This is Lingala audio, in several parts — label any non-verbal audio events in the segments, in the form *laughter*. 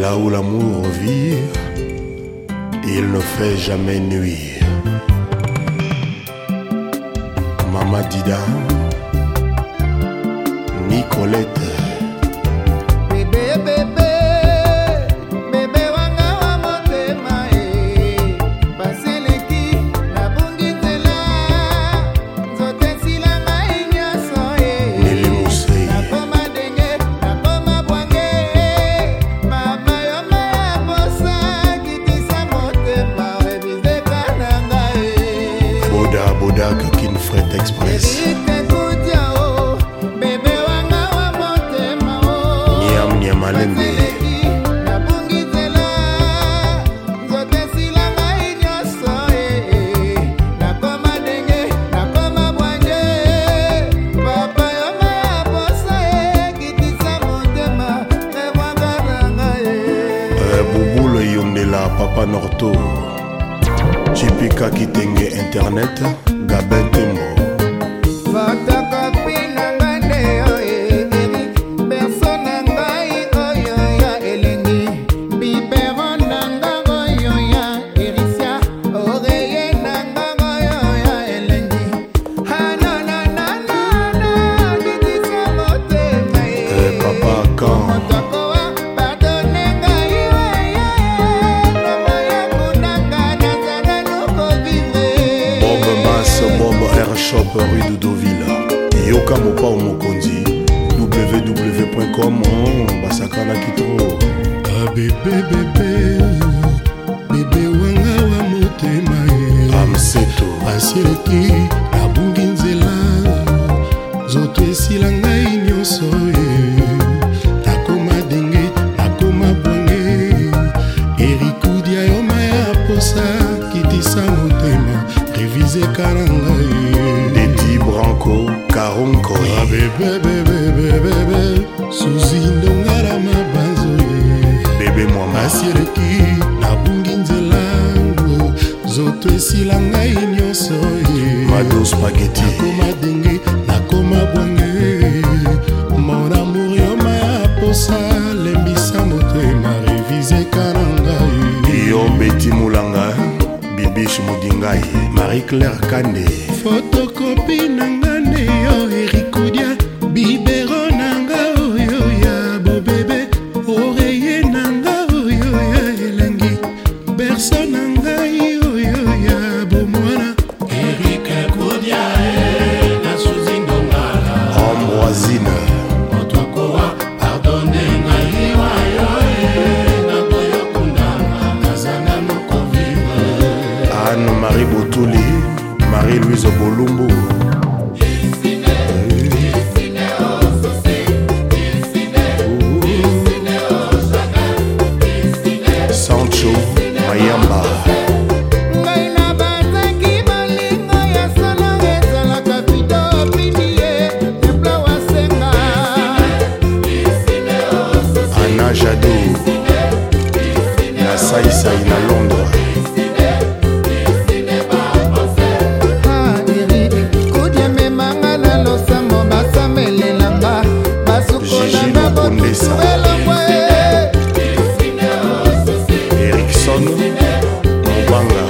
Là où l'amour vit, il ne fait jamais nuire. Mama Dida, Nicolette. ya papa norto jipika kitenge internet gabin tembo rue de Deauville yoka mopao mokonzi www.com basakanaki to abebebebe bebe wanga wa motema ye amseto asieleki nabungi nzela nzoto esila ngai nyonso ye nakoma denge nakoma bwange erikudia yoma ya posa kitisa motema revize kananga konkoyebebebebebebe ah, suzi ndongala mabanzo bebe mwama asiereki nabungi nzela ngo zoto esila ngai nyonso mados pageti nakoma denge nakoma bwange mon amour yoma ya posa lembisa motema revizeka na ngai yo beti molanga bibish modingai marie claire kande fotokopi na ngai erikudia bibero nanga oyo ya bobebe oreye nanga oyo ya elengi berso na ngai oyo ya bomwana erike kudia na suzi ndongala ambroisine otokowa pardone ngai wayoye nakoyokundama nazanga mokoviwe anne marie botuli marie louise bolumbu Wayamba. Mwanga.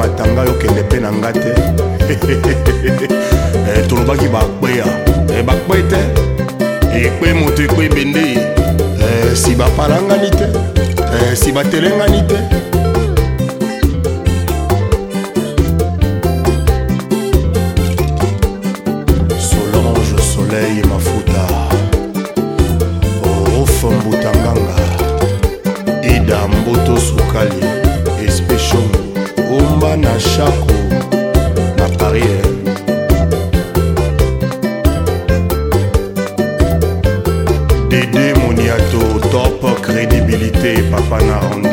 okamata ngai okende mpe na nga te *laughs* eh, tolobaki bakweya eh, bakwe te ekwe eh, moto ekwe ebende si bapalangani te si batelengani te solange soleil mafuta ofambutanganga oh, ida mboto sukali na chako na paris dede moniato top crédibilité papa na rando